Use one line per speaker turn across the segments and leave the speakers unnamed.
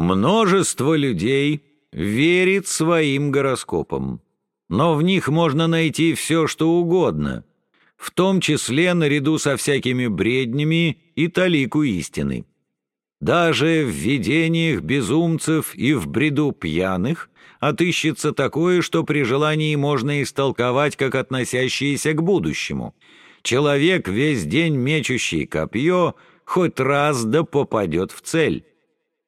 Множество людей верит своим гороскопам, но в них можно найти все, что угодно, в том числе наряду со всякими бреднями и талику истины. Даже в видениях безумцев и в бреду пьяных отыщется такое, что при желании можно истолковать как относящееся к будущему. Человек, весь день мечущий копье, хоть раз да попадет в цель.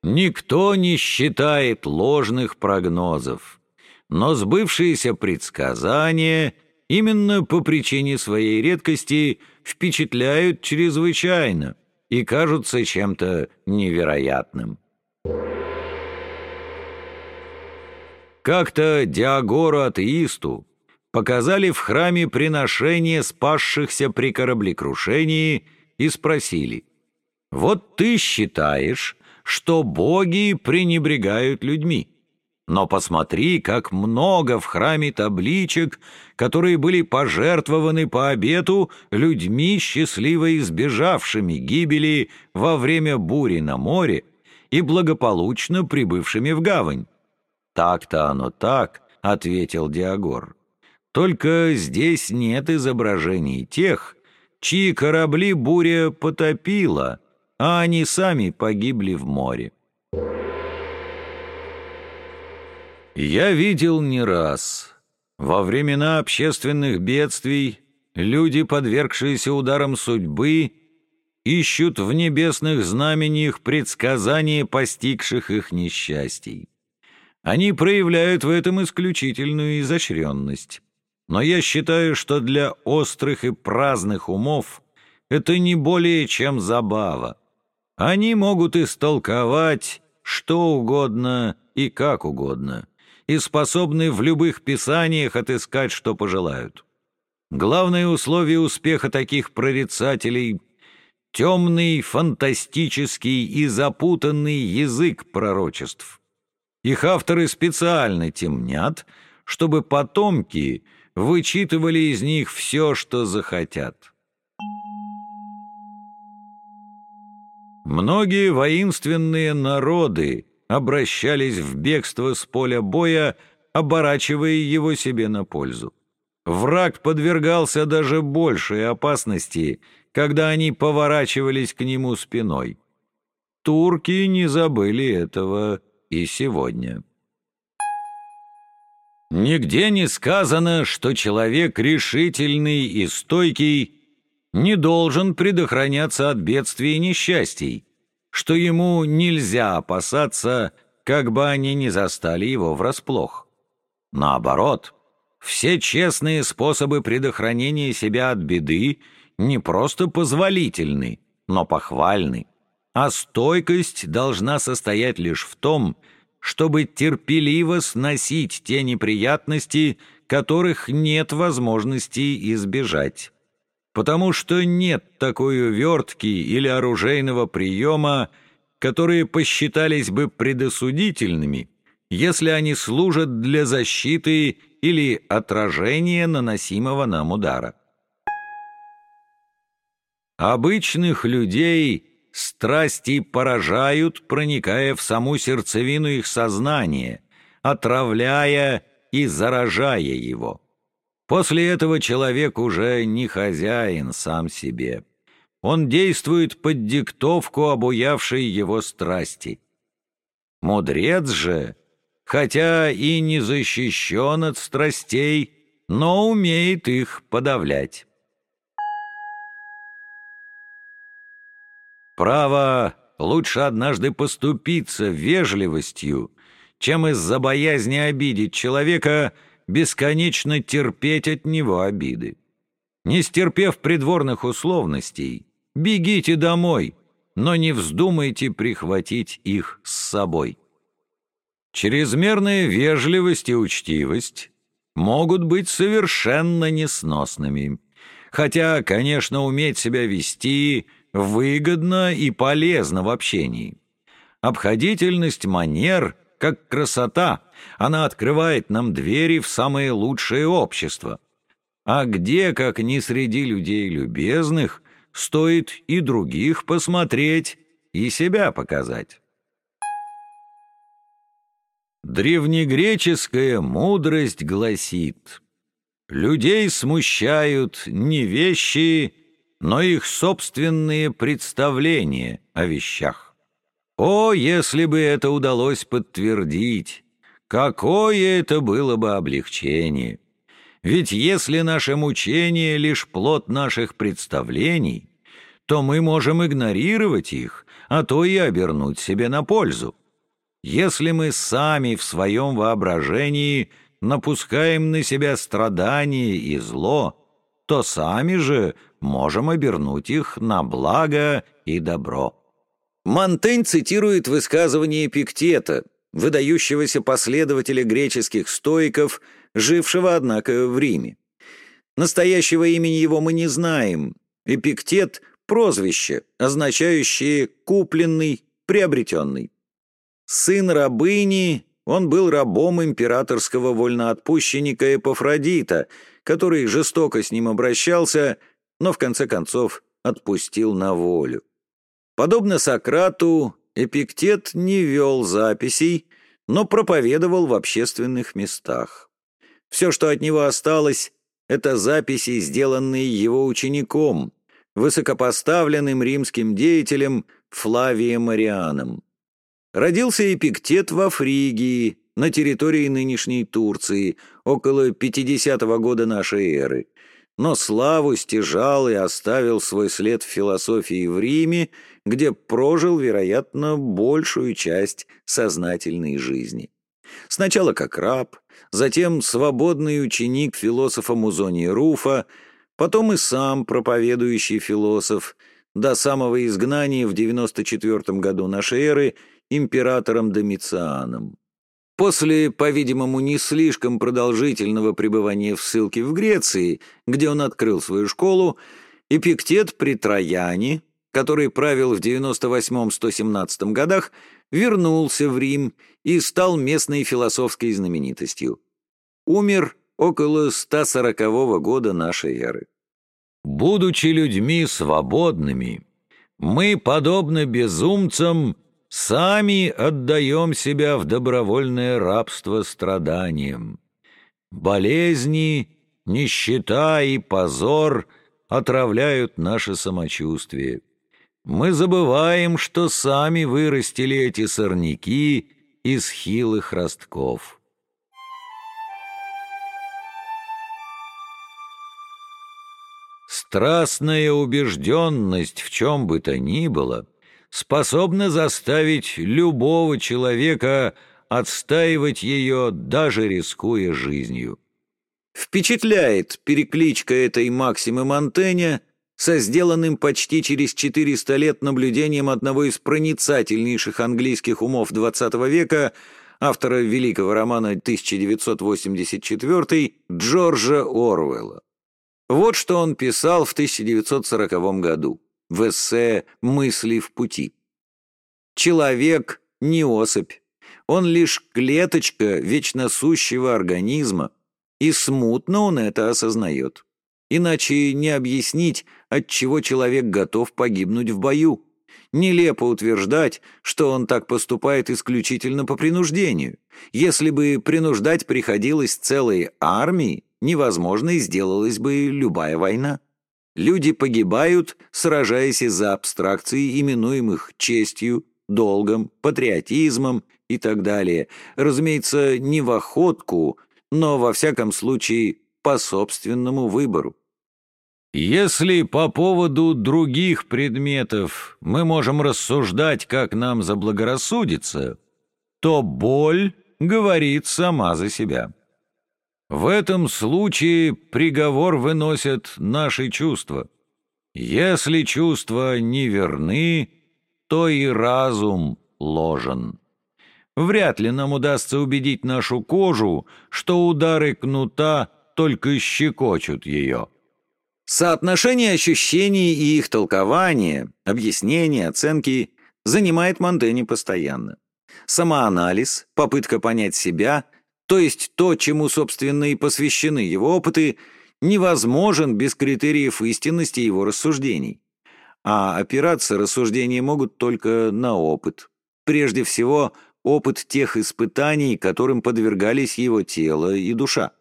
Никто не считает ложных прогнозов, но сбывшиеся предсказания именно по причине своей редкости впечатляют чрезвычайно и кажутся чем-то невероятным. Как-то Диагору-атеисту показали в храме приношение спасшихся при кораблекрушении и спросили, «Вот ты считаешь, что боги пренебрегают людьми. Но посмотри, как много в храме табличек, которые были пожертвованы по обету людьми, счастливо избежавшими гибели во время бури на море и благополучно прибывшими в гавань. «Так-то оно так», — ответил Диагор. «Только здесь нет изображений тех, чьи корабли буря потопила, а они сами погибли в море. Я видел не раз. Во времена общественных бедствий люди, подвергшиеся ударам судьбы, ищут в небесных знамениях предсказания постигших их несчастий. Они проявляют в этом исключительную изощренность. Но я считаю, что для острых и праздных умов это не более чем забава. Они могут истолковать что угодно и как угодно, и способны в любых писаниях отыскать, что пожелают. Главное условие успеха таких прорицателей — темный, фантастический и запутанный язык пророчеств. Их авторы специально темнят, чтобы потомки вычитывали из них все, что захотят. Многие воинственные народы обращались в бегство с поля боя, оборачивая его себе на пользу. Враг подвергался даже большей опасности, когда они поворачивались к нему спиной. Турки не забыли этого и сегодня. Нигде не сказано, что человек решительный и стойкий не должен предохраняться от бедствий и несчастий, что ему нельзя опасаться, как бы они ни застали его врасплох. Наоборот, все честные способы предохранения себя от беды не просто позволительны, но похвальны, а стойкость должна состоять лишь в том, чтобы терпеливо сносить те неприятности, которых нет возможности избежать потому что нет такой увертки или оружейного приема, которые посчитались бы предосудительными, если они служат для защиты или отражения наносимого нам удара. Обычных людей страсти поражают, проникая в саму сердцевину их сознания, отравляя и заражая его. После этого человек уже не хозяин сам себе. Он действует под диктовку обуявшей его страсти. Мудрец же, хотя и не защищен от страстей, но умеет их подавлять. Право лучше однажды поступиться вежливостью, чем из-за боязни обидеть человека – бесконечно терпеть от него обиды. Не стерпев придворных условностей, бегите домой, но не вздумайте прихватить их с собой. Чрезмерная вежливость и учтивость могут быть совершенно несносными, хотя, конечно, уметь себя вести выгодно и полезно в общении. Обходительность манер как красота, она открывает нам двери в самое лучшее общество. А где, как ни среди людей любезных, стоит и других посмотреть, и себя показать. Древнегреческая мудрость гласит, людей смущают не вещи, но их собственные представления о вещах. О, если бы это удалось подтвердить, какое это было бы облегчение! Ведь если наше мучение — лишь плод наших представлений, то мы можем игнорировать их, а то и обернуть себе на пользу. Если мы сами в своем воображении напускаем на себя страдания и зло, то сами же можем обернуть их на благо и добро. Монтень цитирует высказывание Эпиктета, выдающегося последователя греческих стоиков, жившего, однако, в Риме. Настоящего имени его мы не знаем. Эпиктет — прозвище, означающее «купленный», «приобретенный». Сын рабыни, он был рабом императорского вольноотпущенника Эпофродита, который жестоко с ним обращался, но в конце концов отпустил на волю. Подобно Сократу, Эпиктет не вел записей, но проповедовал в общественных местах. Все, что от него осталось, это записи, сделанные его учеником, высокопоставленным римским деятелем Флавием Марианом. Родился Эпиктет во Фригии, на территории нынешней Турции, около 50-го года нашей эры, но славу стяжал и оставил свой след в философии в Риме, где прожил, вероятно, большую часть сознательной жизни. Сначала как раб, затем свободный ученик философа Музония Руфа, потом и сам проповедующий философ, до самого изгнания в 94 году нашей эры – императором Домицианом. После, по-видимому, не слишком продолжительного пребывания в ссылке в Греции, где он открыл свою школу, Эпиктет при Трояне, который правил в 98-117 годах, вернулся в Рим и стал местной философской знаменитостью. Умер около 140 года нашей эры. Будучи людьми свободными, мы, подобно безумцам, сами отдаем себя в добровольное рабство страданиям. Болезни, нищета и позор отравляют наше самочувствие. Мы забываем, что сами вырастили эти сорняки из хилых ростков. Страстная убежденность в чем бы то ни было — способна заставить любого человека отстаивать ее, даже рискуя жизнью. Впечатляет перекличка этой Максимы Монтэня со сделанным почти через 400 лет наблюдением одного из проницательнейших английских умов XX века, автора великого романа 1984 Джорджа Орвелла. Вот что он писал в 1940 году в эссе «Мысли в пути». Человек не особь, он лишь клеточка вечно сущего организма, и смутно он это осознает. Иначе не объяснить, от чего человек готов погибнуть в бою. Нелепо утверждать, что он так поступает исключительно по принуждению. Если бы принуждать приходилось целой армии, невозможной сделалась бы любая война. Люди погибают, сражаясь из-за абстракций, именуемых честью, долгом, патриотизмом и так далее. Разумеется, не в охотку, но, во всяком случае, по собственному выбору. Если по поводу других предметов мы можем рассуждать, как нам заблагорассудится, то боль говорит сама за себя. В этом случае приговор выносят наши чувства. Если чувства не верны, то и разум ложен. Вряд ли нам удастся убедить нашу кожу, что удары кнута только щекочут ее. Соотношение ощущений и их толкование, объяснения, оценки занимает Монтени постоянно. Самоанализ, попытка понять себя — то есть то, чему, собственно, и посвящены его опыты, невозможен без критериев истинности его рассуждений. А опираться рассуждения могут только на опыт. Прежде всего, опыт тех испытаний, которым подвергались его тело и душа.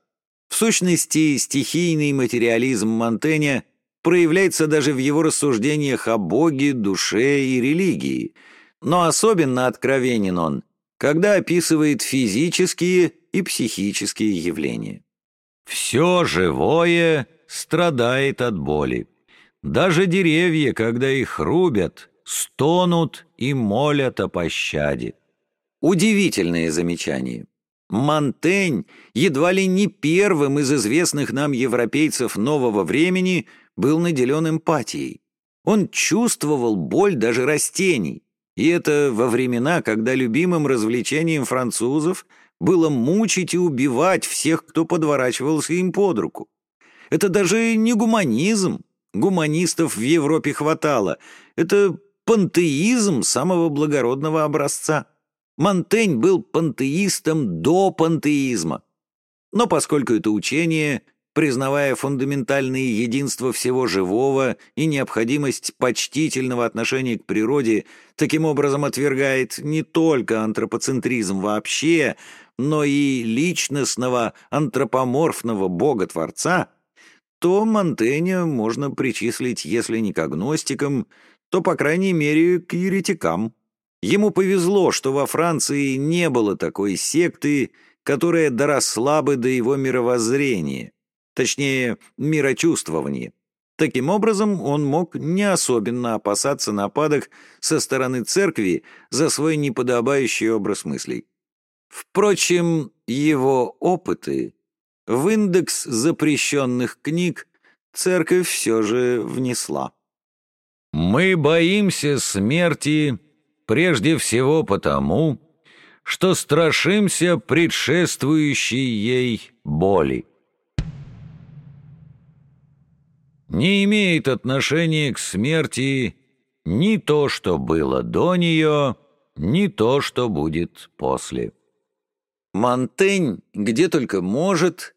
В сущности, стихийный материализм Монтэня проявляется даже в его рассуждениях о Боге, душе и религии, но особенно откровенен он, когда описывает физические и психические явления. Все живое страдает от боли. Даже деревья, когда их рубят, стонут и молят о пощаде. Удивительное замечание. Монтень, едва ли не первым из известных нам европейцев нового времени, был наделен эмпатией. Он чувствовал боль даже растений. И это во времена, когда любимым развлечением французов было мучить и убивать всех, кто подворачивался им под руку. Это даже не гуманизм. Гуманистов в Европе хватало. Это пантеизм самого благородного образца. Монтень был пантеистом до пантеизма. Но поскольку это учение, признавая фундаментальное единство всего живого и необходимость почтительного отношения к природе, таким образом отвергает не только антропоцентризм вообще, но и личностного антропоморфного бога-творца, то Монтэня можно причислить, если не к агностикам, то, по крайней мере, к еретикам. Ему повезло, что во Франции не было такой секты, которая доросла бы до его мировоззрения, точнее, мирочувствования. Таким образом, он мог не особенно опасаться нападок со стороны церкви за свой неподобающий образ мыслей. Впрочем, его опыты в индекс запрещенных книг церковь все же внесла. «Мы боимся смерти прежде всего потому, что страшимся предшествующей ей боли. Не имеет отношения к смерти ни то, что было до нее, ни то, что будет после. Монтень, где только может,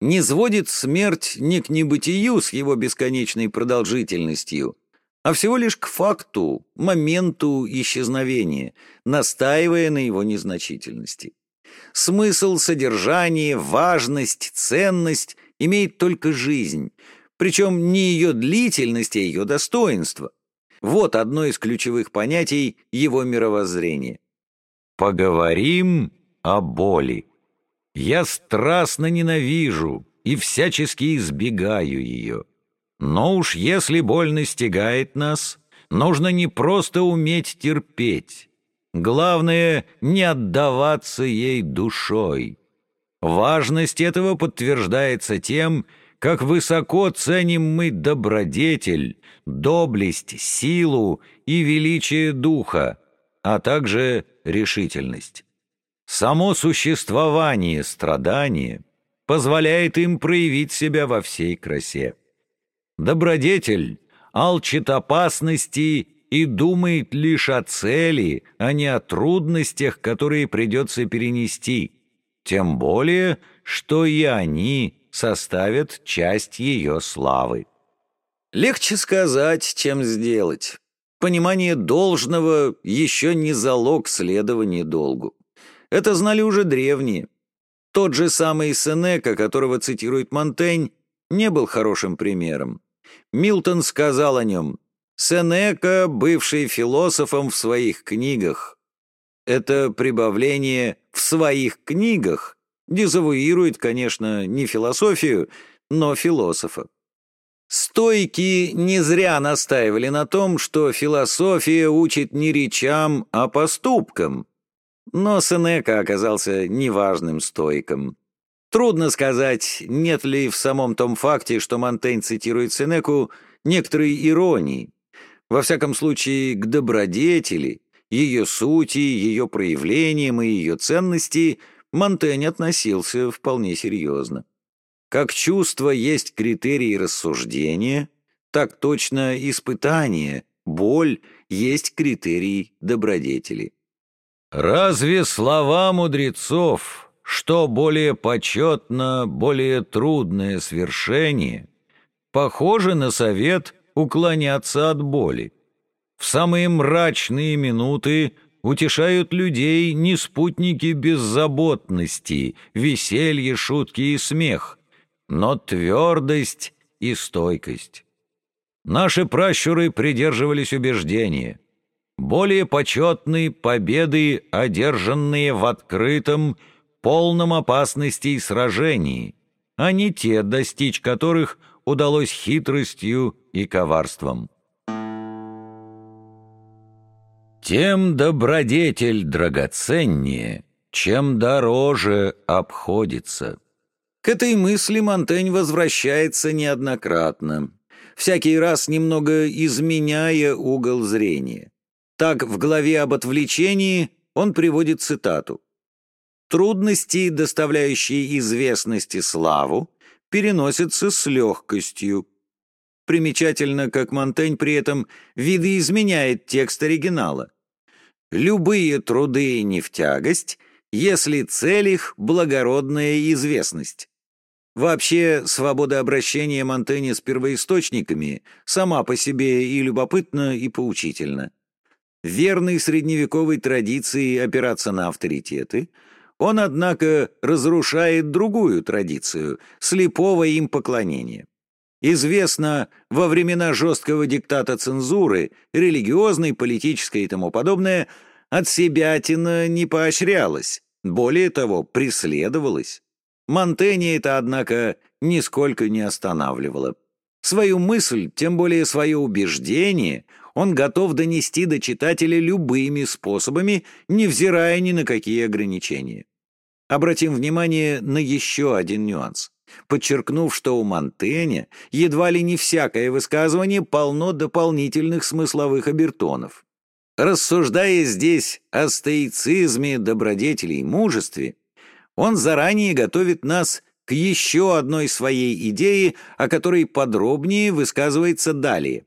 не сводит смерть не к небытию с его бесконечной продолжительностью, а всего лишь к факту, моменту исчезновения, настаивая на его незначительности. Смысл, содержание, важность, ценность имеет только жизнь, причем не ее длительность, а ее достоинство. Вот одно из ключевых понятий его мировоззрения. «Поговорим о боли. Я страстно ненавижу и всячески избегаю ее». Но уж если боль настигает нас, нужно не просто уметь терпеть. Главное — не отдаваться ей душой. Важность этого подтверждается тем, как высоко ценим мы добродетель, доблесть, силу и величие духа, а также решительность. Само существование страдания позволяет им проявить себя во всей красе. Добродетель алчит опасности и думает лишь о цели, а не о трудностях, которые придется перенести, тем более, что и они составят часть ее славы. Легче сказать, чем сделать. Понимание должного еще не залог следования долгу. Это знали уже древние. Тот же самый Сенека, которого цитирует Монтень, не был хорошим примером. Милтон сказал о нем «Сенека, бывший философом в своих книгах». Это прибавление «в своих книгах» дезавуирует, конечно, не философию, но философа. Стойки не зря настаивали на том, что философия учит не речам, а поступкам. Но Сенека оказался неважным стойком. Трудно сказать, нет ли в самом том факте, что Монтень цитирует Сенеку, некоторой иронии. Во всяком случае, к добродетели, ее сути, ее проявлениям и ее ценности Монтень относился вполне серьезно. Как чувство есть критерий рассуждения, так точно испытание, боль есть критерий добродетели. «Разве слова мудрецов что более почетно, более трудное свершение, похоже на совет уклоняться от боли. В самые мрачные минуты утешают людей не спутники беззаботности, веселье, шутки и смех, но твердость и стойкость. Наши пращуры придерживались убеждения. Более почетные победы, одержанные в открытом, полном опасностей сражении, а не те, достичь которых удалось хитростью и коварством. Тем добродетель драгоценнее, чем дороже обходится.
К этой мысли Монтень возвращается неоднократно, всякий раз немного изменяя угол зрения. Так, в главе об отвлечении он приводит цитату. «Трудности, доставляющие известности славу, переносятся с легкостью, Примечательно, как Монтень при этом видоизменяет текст оригинала. «Любые труды не в тягость, если цель их — благородная известность». Вообще, свобода обращения Монтэня с первоисточниками сама по себе и любопытна, и поучительна. Верный средневековой традиции опираться на авторитеты, он, однако, разрушает другую традицию — слепого им поклонения. Известно, во времена жесткого диктата цензуры, религиозной, политической и тому подобное, от себятина не поощрялось, более того, преследовалось. Монтенье это, однако, нисколько не останавливало. Свою мысль, тем более свое убеждение, он готов донести до читателя любыми способами, невзирая ни на какие ограничения. Обратим внимание на еще один нюанс подчеркнув, что у Монтэня едва ли не всякое высказывание полно дополнительных смысловых обертонов. Рассуждая здесь о стоицизме, добродетели и мужестве, он заранее готовит нас к еще одной своей идее, о которой подробнее высказывается далее.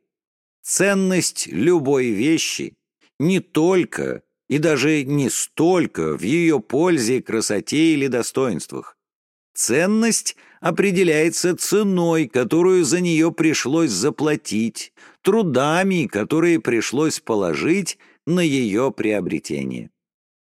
Ценность любой вещи не только и даже не столько в ее пользе, красоте или достоинствах. Ценность определяется ценой, которую за нее пришлось заплатить, трудами, которые пришлось положить на ее приобретение.